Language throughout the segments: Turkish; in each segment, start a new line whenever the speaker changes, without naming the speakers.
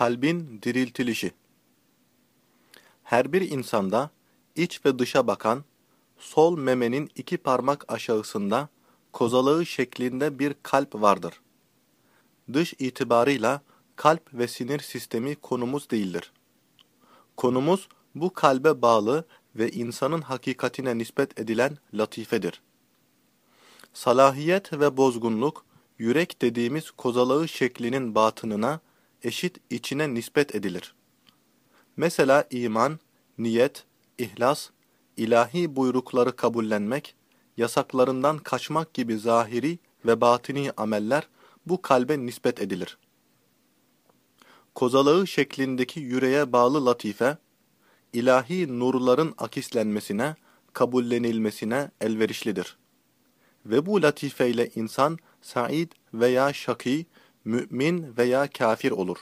Kalbin diriltilişi Her bir insanda iç ve dışa bakan, sol memenin iki parmak aşağısında kozalığı şeklinde bir kalp vardır. Dış itibarıyla kalp ve sinir sistemi konumuz değildir. Konumuz bu kalbe bağlı ve insanın hakikatine nispet edilen latifedir. Salahiyet ve bozgunluk, yürek dediğimiz kozalığı şeklinin batınına, eşit içine nispet edilir. Mesela iman, niyet, ihlas, ilahi buyrukları kabullenmek, yasaklarından kaçmak gibi zahiri ve batini ameller bu kalbe nispet edilir. Kozalığı şeklindeki yüreğe bağlı latife, ilahi nurların akislenmesine, kabullenilmesine elverişlidir. Ve bu latifeyle insan said veya şaki, mümin veya kafir olur.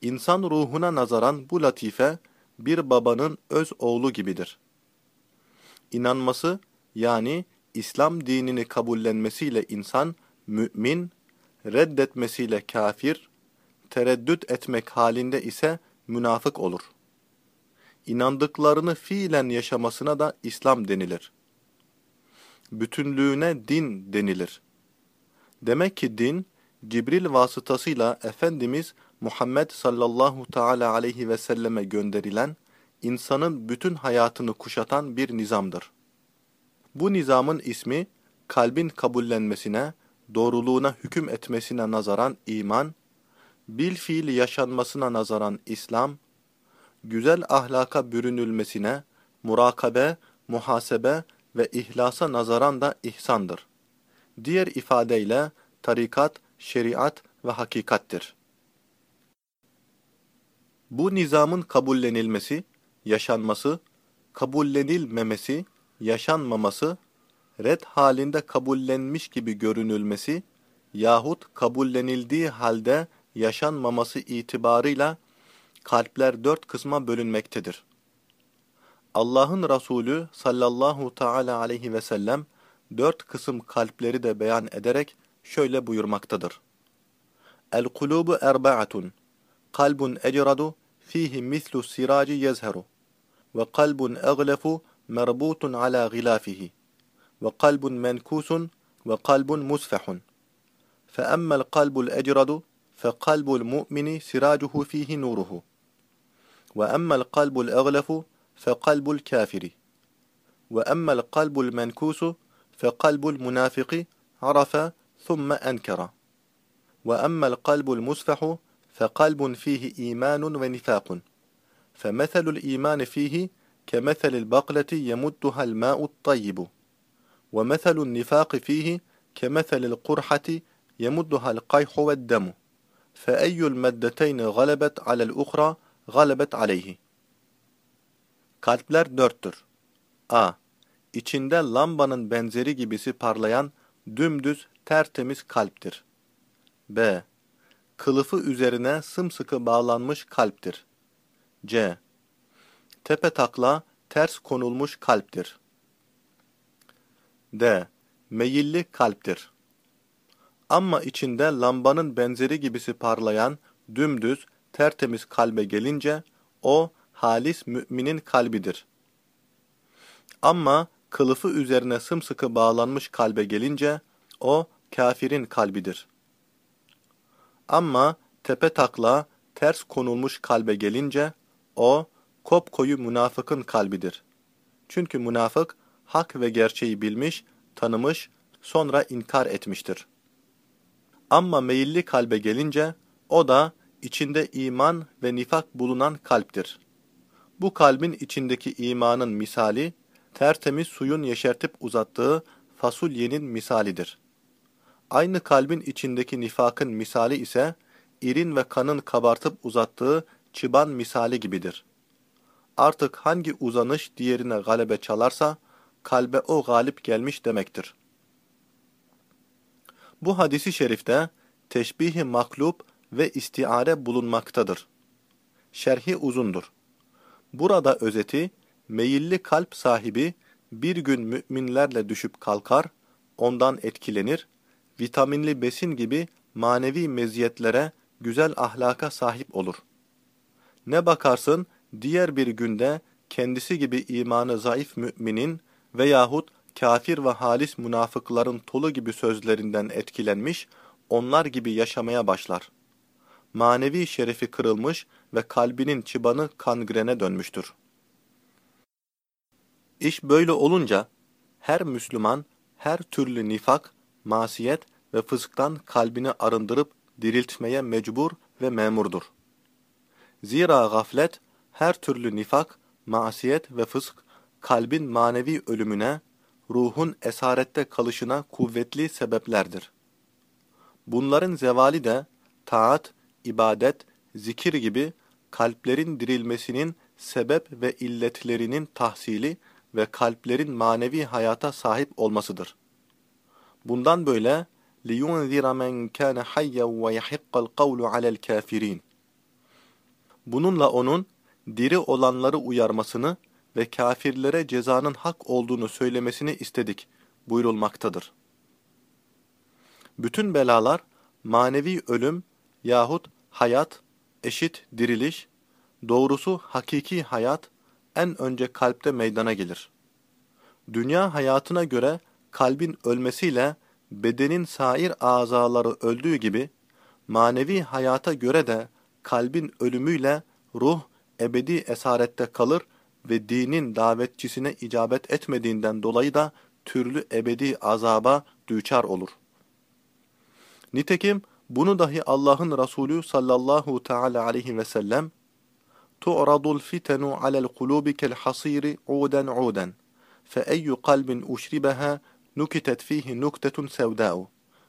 İnsan ruhuna nazaran bu latife, bir babanın öz oğlu gibidir. İnanması, yani İslam dinini kabullenmesiyle insan, mümin, reddetmesiyle kafir, tereddüt etmek halinde ise münafık olur. İnandıklarını fiilen yaşamasına da İslam denilir. Bütünlüğüne din denilir. Demek ki din, Cibril vasıtasıyla Efendimiz Muhammed sallallahu teala aleyhi ve selleme gönderilen, insanın bütün hayatını kuşatan bir nizamdır. Bu nizamın ismi, kalbin kabullenmesine, doğruluğuna hüküm etmesine nazaran iman, bil fiil yaşanmasına nazaran İslam, güzel ahlaka bürünülmesine, murakabe, muhasebe ve ihlasa nazaran da ihsandır. Diğer ifadeyle tarikat, şeriat ve hakikattir. Bu nizamın kabullenilmesi, yaşanması, kabullenilmemesi, yaşanmaması, red halinde kabullenmiş gibi görünülmesi yahut kabullenildiği halde yaşanmaması itibarıyla kalpler dört kısma bölünmektedir. Allah'ın Resulü sallallahu teala aleyhi ve sellem dört kısım kalpleri de beyan ederek şöyle buyurmaktadır. El-kulubu erba'atun, kalbun ecradu fihi mislu siraci yezheru ve kalbun eğlefu merbutun ala gilafihi ve kalbun menkusun ve kalbun musfehun. فأما القلب الأجرد فقلب المؤمن سراجه فيه نوره وأما القلب الأغلف فقلب الكافر وأما القلب المنكوس فقلب المنافق عرف ثم أنكر. وأما القلب المسفح فقلب فيه إيمان ونفاق. فمثل الإيمان فيه كمثل البقلة يمدها الماء الطيب. ومثل النفاق فيه كمثل القرحة يمدها القيح والدم. فأي المدتين غلبت على الأخرى غلبت عليه. Kalpler dörttür. A. İçinde lambanın benzeri gibisi parlayan, dümdüz, tertemiz kalptir. B. Kılıfı üzerine sımsıkı bağlanmış kalptir. C. Tepe takla, ters konulmuş kalptir. D. Meyilli kalptir. Ama içinde lambanın benzeri gibisi parlayan, dümdüz, tertemiz kalbe gelince, o, halis müminin kalbidir. Ama kılıfı üzerine sımsıkı bağlanmış kalbe gelince, o, kafirin kalbidir. Ama tepe takla, ters konulmuş kalbe gelince, o, kopkoyu münafıkın kalbidir. Çünkü münafık, hak ve gerçeği bilmiş, tanımış, sonra inkar etmiştir. Ama meyilli kalbe gelince, o da içinde iman ve nifak bulunan kalptir. Bu kalbin içindeki imanın misali, tertemiz suyun yeşertip uzattığı fasulyenin misalidir. Aynı kalbin içindeki nifakın misali ise, irin ve kanın kabartıp uzattığı çıban misali gibidir. Artık hangi uzanış diğerine galebe çalarsa, kalbe o galip gelmiş demektir. Bu hadisi şerifte teşbih-i maklub ve istiare bulunmaktadır. Şerhi uzundur. Burada özeti, meyilli kalp sahibi bir gün müminlerle düşüp kalkar, ondan etkilenir, vitaminli besin gibi manevi meziyetlere güzel ahlaka sahip olur. Ne bakarsın diğer bir günde kendisi gibi imanı zayıf müminin veyahut kafir ve halis münafıkların tolu gibi sözlerinden etkilenmiş, onlar gibi yaşamaya başlar. Manevi şerefi kırılmış ve kalbinin çıbanı kangrene dönmüştür. İş böyle olunca, her Müslüman, her türlü nifak, masiyet ve fısktan kalbini arındırıp diriltmeye mecbur ve memurdur. Zira gaflet, her türlü nifak, masiyet ve fısk, kalbin manevi ölümüne, ruhun esarette kalışına kuvvetli sebeplerdir. Bunların zevali de, taat, ibadet, zikir gibi kalplerin dirilmesinin sebep ve illetlerinin tahsili ve kalplerin manevi hayata sahip olmasıdır. Bundan böyle لِيُنْذِرَ مَنْ كَانَ حَيًّا وَيَحِقَّ الْقَوْلُ عَلَى الْكَافِرِينَ Bununla onun diri olanları uyarmasını ve kafirlere cezanın hak olduğunu söylemesini istedik buyurulmaktadır. Bütün belalar manevi ölüm yahut hayat eşit diriliş, doğrusu hakiki hayat en önce kalpte meydana gelir. Dünya hayatına göre kalbin ölmesiyle bedenin sair azaları öldüğü gibi, manevi hayata göre de kalbin ölümüyle ruh ebedi esarette kalır ve dinin davetçisine icabet etmediğinden dolayı da türlü ebedi azaba düçar olur. Nitekim bunu dahi Allah'ın Resulü sallallahu teala aleyhi ve sellem تعرض الفتن على القلوب كالحصير عودا عودا فأي قلب أشربها نكتت فيه نكتة سوداء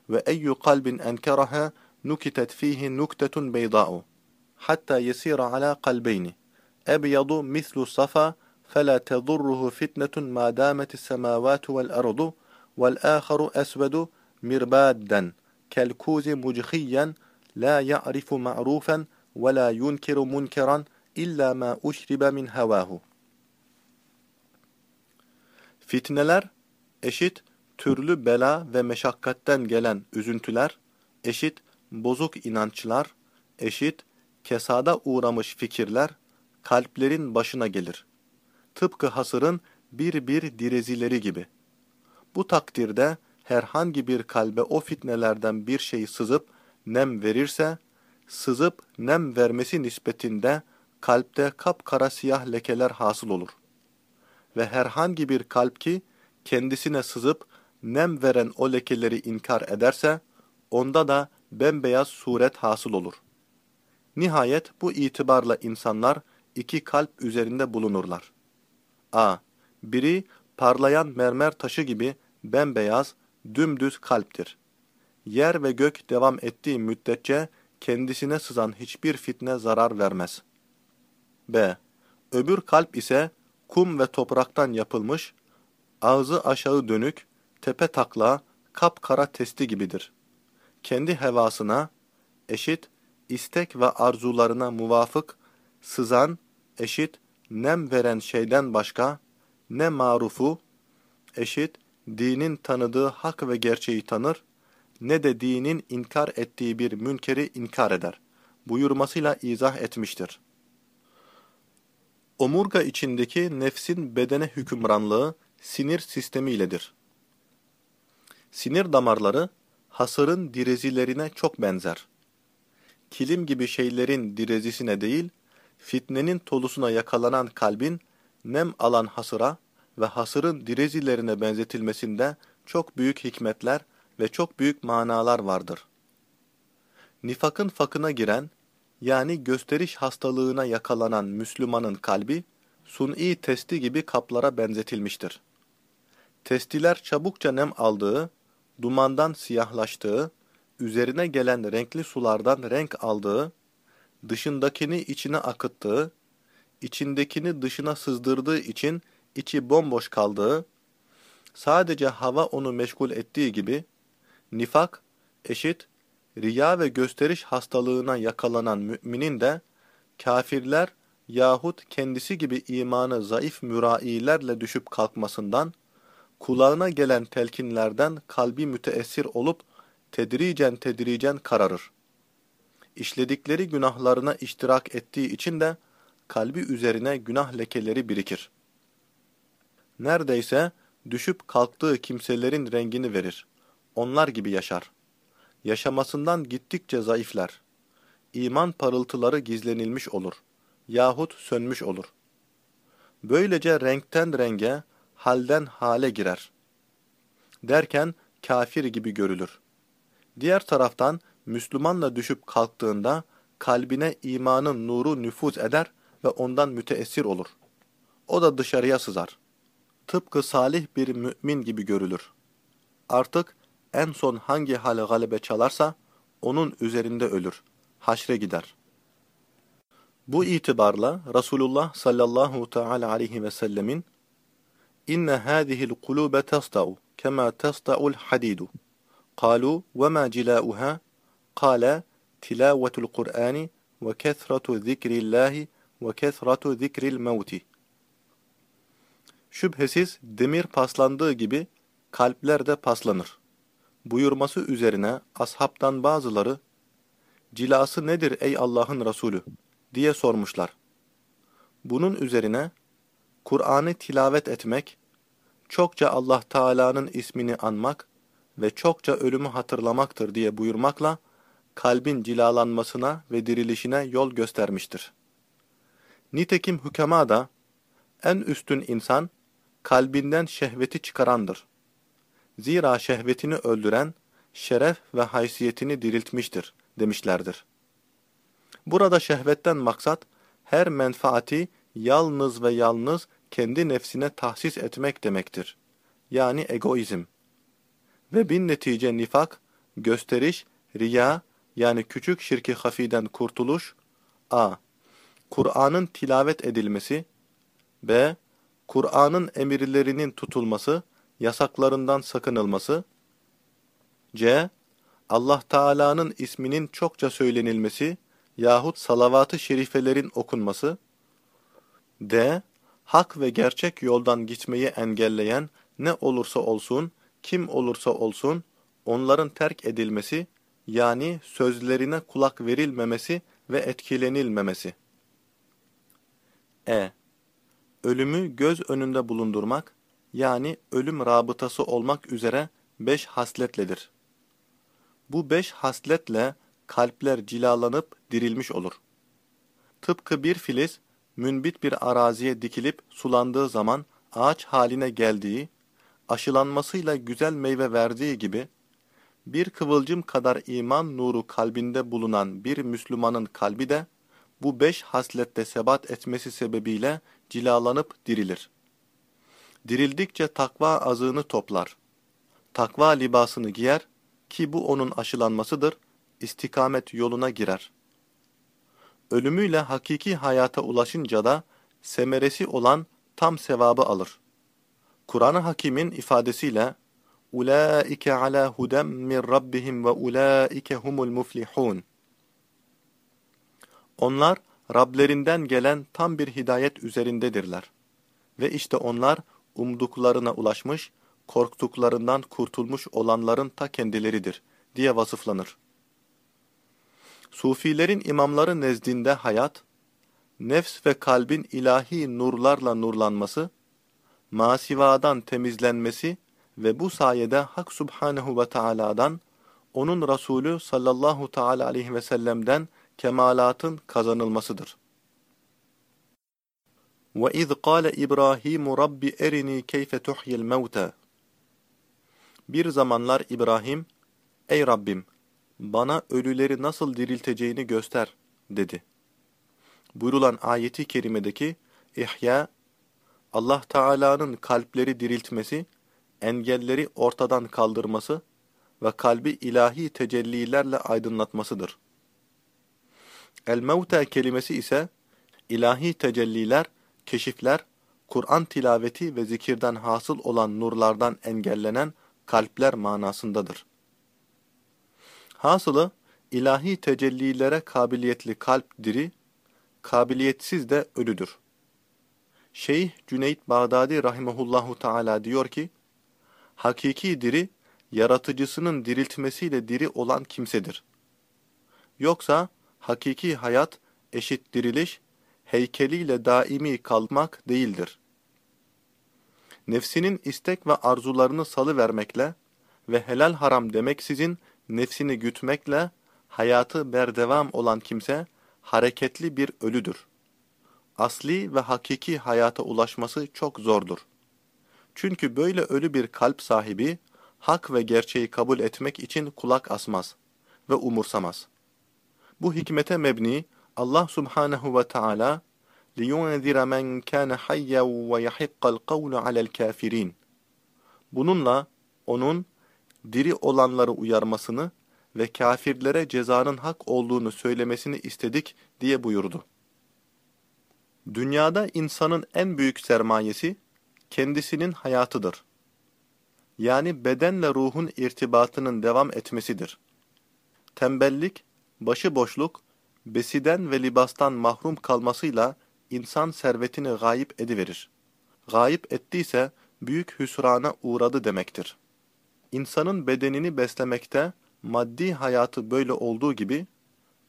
وأي قلب أنكرها نكتت فيه نكتة بيضاء حتى يسير على قلبين أبيض مثل الصفا فلا تضره فتنة ما دامت السماوات والأرض والآخر أسود مربادا كالكوز مجخيا لا يعرف معروفا ولا ينكر منكرا illa ma uşribe min hevahu. Fitneler eşit türlü bela ve meşakkatten gelen üzüntüler, eşit bozuk inançlar, eşit kesada uğramış fikirler kalplerin başına gelir. Tıpkı hasırın bir bir direzileri gibi. Bu takdirde herhangi bir kalbe o fitnelerden bir şey sızıp nem verirse, sızıp nem vermesi nispetinde kalpte kapkara siyah lekeler hasıl olur. Ve herhangi bir kalp ki kendisine sızıp nem veren o lekeleri inkar ederse, onda da bembeyaz suret hasıl olur. Nihayet bu itibarla insanlar iki kalp üzerinde bulunurlar. A. Biri parlayan mermer taşı gibi bembeyaz, dümdüz kalptir. Yer ve gök devam ettiği müddetçe kendisine sızan hiçbir fitne zarar vermez. B. Öbür kalp ise kum ve topraktan yapılmış, ağzı aşağı dönük, tepe takla, kapkara testi gibidir. Kendi hevasına, eşit, istek ve arzularına muvafık, sızan, eşit, nem veren şeyden başka, ne marufu, eşit, dinin tanıdığı hak ve gerçeği tanır, ne de dinin inkar ettiği bir münkeri inkar eder. Buyurmasıyla izah etmiştir. Omurga içindeki nefsin bedene hükümranlığı sinir sistemi iledir. Sinir damarları hasırın direzilerine çok benzer. Kilim gibi şeylerin direzisine değil, fitnenin tolusuna yakalanan kalbin nem alan hasıra ve hasırın direzilerine benzetilmesinde çok büyük hikmetler ve çok büyük manalar vardır. Nifakın fakına giren, yani gösteriş hastalığına yakalanan Müslümanın kalbi, suni testi gibi kaplara benzetilmiştir. Testiler çabukça nem aldığı, dumandan siyahlaştığı, üzerine gelen renkli sulardan renk aldığı, dışındakini içine akıttığı, içindekini dışına sızdırdığı için içi bomboş kaldığı, sadece hava onu meşgul ettiği gibi, nifak, eşit, riya ve gösteriş hastalığına yakalanan müminin de, kafirler yahut kendisi gibi imanı zayıf mürailerle düşüp kalkmasından, kulağına gelen telkinlerden kalbi müteessir olup, tedricen tedricen kararır. işledikleri günahlarına iştirak ettiği için de kalbi üzerine günah lekeleri birikir. Neredeyse düşüp kalktığı kimselerin rengini verir. Onlar gibi yaşar. Yaşamasından gittikçe zayıflar. İman parıltıları gizlenilmiş olur. Yahut sönmüş olur. Böylece renkten renge, halden hale girer. Derken kafir gibi görülür. Diğer taraftan Müslümanla düşüp kalktığında kalbine imanın nuru nüfuz eder ve ondan müteessir olur. O da dışarıya sızar. Tıpkı salih bir mümin gibi görülür. Artık en son hangi hal galebe çalarsa onun üzerinde ölür. Haşre gider. Bu itibarla Resulullah sallallahu teala aleyhi ve sellemin inne hâzihil kulûbe testa'u kema testa'ul hadidu قالوا وما جلاؤها قال تلاوة القرآن وكثرة ذكر الله وكثرة ذكر الموت Şüphesiz demir paslandığı gibi kalpler de paslanır. Buyurması üzerine ashabtan bazıları, cilası nedir ey Allah'ın Resulü diye sormuşlar. Bunun üzerine Kur'an'ı tilavet etmek, çokça Allah Teala'nın ismini anmak ve çokça ölümü hatırlamaktır diye buyurmakla, kalbin cilalanmasına ve dirilişine yol göstermiştir. Nitekim hükema da, en üstün insan, kalbinden şehveti çıkarandır. Zira şehvetini öldüren, şeref ve haysiyetini diriltmiştir, demişlerdir. Burada şehvetten maksat, her menfaati yalnız ve yalnız kendi nefsine tahsis etmek demektir. Yani egoizm. Ve bin netice nifak, gösteriş, riya yani küçük şirki hafiden kurtuluş a. Kur'an'ın tilavet edilmesi b. Kur'an'ın emirlerinin tutulması, yasaklarından sakınılması c. Allah Teala'nın isminin çokça söylenilmesi yahut salavat-ı şerifelerin okunması d. Hak ve gerçek yoldan gitmeyi engelleyen ne olursa olsun, kim olursa olsun, onların terk edilmesi, yani sözlerine kulak verilmemesi ve etkilenilmemesi. E. Ölümü göz önünde bulundurmak, yani ölüm rabıtası olmak üzere beş hasletledir. Bu beş hasletle kalpler cilalanıp dirilmiş olur. Tıpkı bir filiz, münbit bir araziye dikilip sulandığı zaman ağaç haline geldiği, aşılanmasıyla güzel meyve verdiği gibi, bir kıvılcım kadar iman nuru kalbinde bulunan bir Müslümanın kalbi de, bu beş haslette sebat etmesi sebebiyle cilalanıp dirilir. Dirildikçe takva azığını toplar. Takva libasını giyer ki bu onun aşılanmasıdır, istikamet yoluna girer. Ölümüyle hakiki hayata ulaşınca da semeresi olan tam sevabı alır. Kur'an-ı Hakim'in ifadesiyle ulaike ala hudem min rabbihim ve ulaike humul muflihun. Onlar Rablerinden gelen tam bir hidayet üzerindedirler. Ve işte onlar umduklarına ulaşmış, korktuklarından kurtulmuş olanların ta kendileridir diye vasıflanır. Sufilerin imamları nezdinde hayat, nefs ve kalbin ilahi nurlarla nurlanması, masivadan temizlenmesi ve bu sayede Hak Subhanehu ve Taala'dan, onun Resulü sallallahu teala aleyhi ve sellem'den kemalatın kazanılmasıdır. وَاِذْ قَالَ إِبْرَاهِيمُ رَبِّ اَرِنِي كَيْفَ تُحْيِ الْمَوْتَى Bir zamanlar İbrahim, Ey Rabbim, bana ölüleri nasıl dirilteceğini göster, dedi. Buyurulan ayeti kerimedeki ihya, Allah Teala'nın kalpleri diriltmesi, engelleri ortadan kaldırması ve kalbi ilahi tecellilerle aydınlatmasıdır. El-Mevta kelimesi ise ilahi tecelliler, keşifler, Kur'an tilaveti ve zikirden hasıl olan nurlardan engellenen kalpler manasındadır. Hasılı, ilahi tecellilere kabiliyetli kalp diri, kabiliyetsiz de ölüdür. Şeyh Cüneyt Bağdadi rahimehullahu teala diyor ki, hakiki diri, yaratıcısının diriltmesiyle diri olan kimsedir. Yoksa, hakiki hayat, eşit diriliş, heykeliyle daimi kalmak değildir. Nefsinin istek ve arzularını salıvermekle ve helal haram demeksizin nefsini gütmekle hayatı berdevam olan kimse hareketli bir ölüdür. Asli ve hakiki hayata ulaşması çok zordur. Çünkü böyle ölü bir kalp sahibi, hak ve gerçeği kabul etmek için kulak asmaz ve umursamaz. Bu hikmete mebni Allah Subhanahu ve Teala liyunzira men kana hayyan ve yahiqqa'l kavlu alel kafirin. Bununla onun diri olanları uyarmasını ve kafirlere cezanın hak olduğunu söylemesini istedik diye buyurdu. Dünyada insanın en büyük sermayesi kendisinin hayatıdır. Yani bedenle ruhun irtibatının devam etmesidir. Tembellik, başıboşluk besiden ve libastan mahrum kalmasıyla insan servetini gayip ediverir. Gayip ettiyse büyük hüsrana uğradı demektir. İnsanın bedenini beslemekte maddi hayatı böyle olduğu gibi,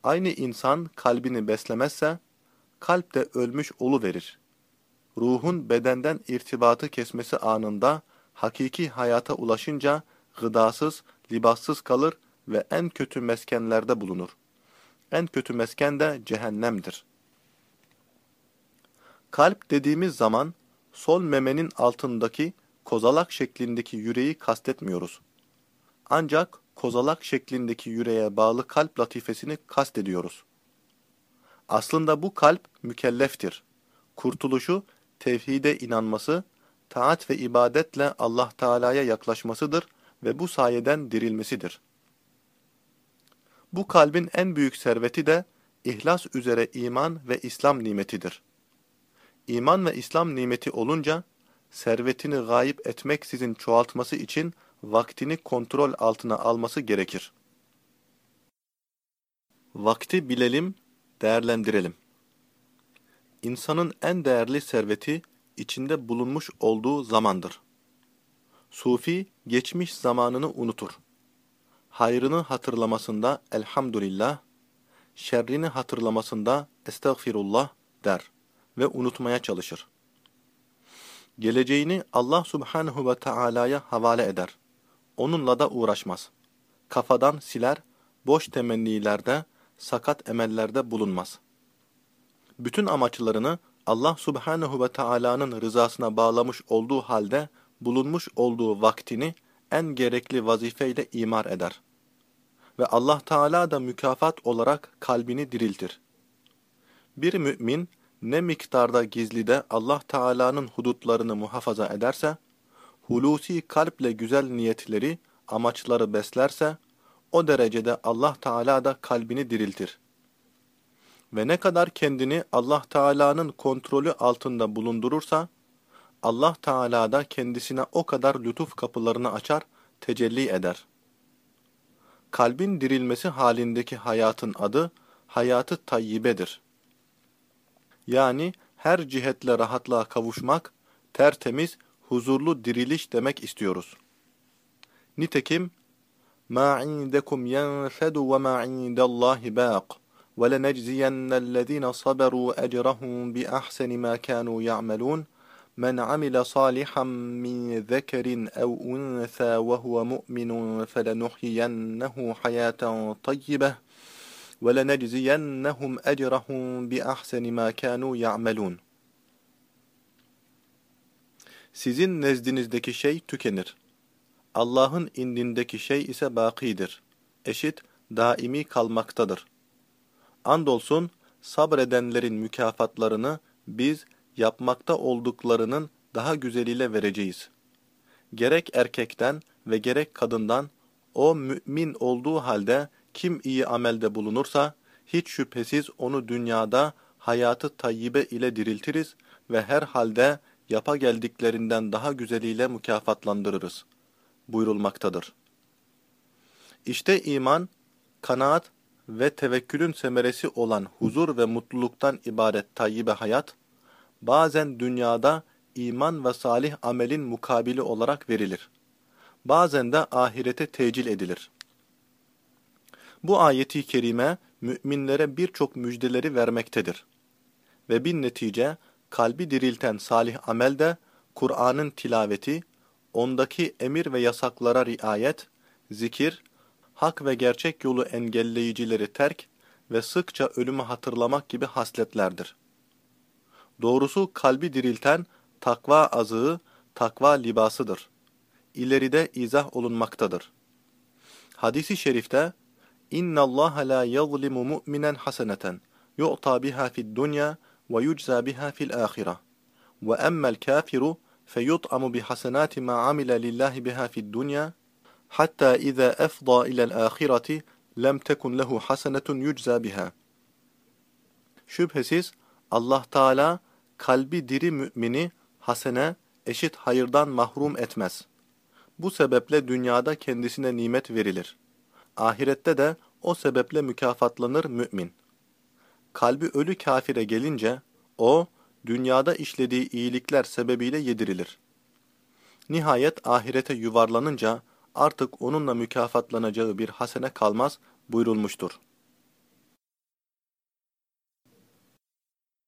aynı insan kalbini beslemezse, kalp de ölmüş verir. Ruhun bedenden irtibatı kesmesi anında, hakiki hayata ulaşınca, gıdasız, libassız kalır ve en kötü meskenlerde bulunur. En kötü mesken de cehennemdir. Kalp dediğimiz zaman, sol memenin altındaki kozalak şeklindeki yüreği kastetmiyoruz. Ancak kozalak şeklindeki yüreğe bağlı kalp latifesini kastediyoruz. Aslında bu kalp mükelleftir. Kurtuluşu, tevhide inanması, taat ve ibadetle Allah Teala'ya yaklaşmasıdır ve bu sayeden dirilmesidir. Bu kalbin en büyük serveti de ihlas üzere iman ve İslam nimetidir. İman ve İslam nimeti olunca, servetini gayip etmeksizin çoğaltması için vaktini kontrol altına alması gerekir. Vakti bilelim, değerlendirelim. İnsanın en değerli serveti içinde bulunmuş olduğu zamandır. Sufi geçmiş zamanını unutur. Hayrını hatırlamasında elhamdülillah, şerrini hatırlamasında estağfirullah der ve unutmaya çalışır. Geleceğini Allah subhanehu ve Taala'ya havale eder. Onunla da uğraşmaz. Kafadan siler, boş temennilerde, sakat emellerde bulunmaz. Bütün amaçlarını Allah subhanehu ve Taala'nın rızasına bağlamış olduğu halde bulunmuş olduğu vaktini en gerekli vazifeyle imar eder. Ve Allah Teala da mükafat olarak kalbini diriltir. Bir mümin ne miktarda gizlide Allah Teala'nın hudutlarını muhafaza ederse, hulusi kalple güzel niyetleri, amaçları beslerse, o derecede Allah Teala da kalbini diriltir. Ve ne kadar kendini Allah Teala'nın kontrolü altında bulundurursa, Allah Teala da kendisine o kadar lütuf kapılarını açar, tecelli eder. Kalbin dirilmesi halindeki hayatın adı, hayatı tayyibedir. Yani her cihetle rahatlığa kavuşmak, tertemiz, huzurlu diriliş demek istiyoruz. Nitekim, مَا عِنْدَكُمْ يَنْفَدُ وَمَا عِنْدَ اللّٰهِ بَاقٍ وَلَنَجْزِيَنَّ الَّذ۪ينَ صَبَرُوا اَجْرَهُمْ بِأَحْسَنِ مَا كَانُوا يَعْمَلُونَ من عمل صالحا من ذكر أو أنثى وهو مؤمن فلنحيينه حياة طيبة ولنجزينهم أجرهم بأحسن ما كانوا يعملون Sizin nezdinizdeki şey tükenir. Allah'ın indindeki şey ise bakidir. Eşit, daimi kalmaktadır. Andolsun sabredenlerin mükafatlarını biz yapmakta olduklarının daha güzeliyle vereceğiz. Gerek erkekten ve gerek kadından o mümin olduğu halde kim iyi amelde bulunursa hiç şüphesiz onu dünyada hayatı tayyibe ile diriltiriz ve her halde yapa geldiklerinden daha güzeliyle mükafatlandırırız. buyurulmaktadır. İşte iman, kanaat ve tevekkülün semeresi olan huzur ve mutluluktan ibaret tayyibe hayat, bazen dünyada iman ve salih amelin mukabili olarak verilir. Bazen de ahirete tecil edilir. Bu ayeti kerime müminlere birçok müjdeleri vermektedir. Ve bir netice kalbi dirilten salih amel de Kur'an'ın tilaveti, ondaki emir ve yasaklara riayet, zikir, hak ve gerçek yolu engelleyicileri terk ve sıkça ölümü hatırlamak gibi hasletlerdir. Doğrusu kalbi dirilten takva azığı, takva libasıdır. İleride izah olunmaktadır. Hadisi şerifte İnna Allah la yuzlimu mu'minen haseneten yu'ta biha fi'd dunya ve yucza biha fi'l ahireh. Ve emma'l kafiru feyut'amu bihasenati ma amila lillahi biha fi'd dunya hatta iza afda ila'l ahireti lem tekun lehu hasenetun yucza biha. Şüphesiz Allah Teala kalbi diri mümini hasene eşit hayırdan mahrum etmez. Bu sebeple dünyada kendisine nimet verilir. Ahirette de o sebeple mükafatlanır mümin. Kalbi ölü kafire gelince, o, dünyada işlediği iyilikler sebebiyle yedirilir. Nihayet ahirete yuvarlanınca, artık onunla mükafatlanacağı bir hasene kalmaz buyurulmuştur.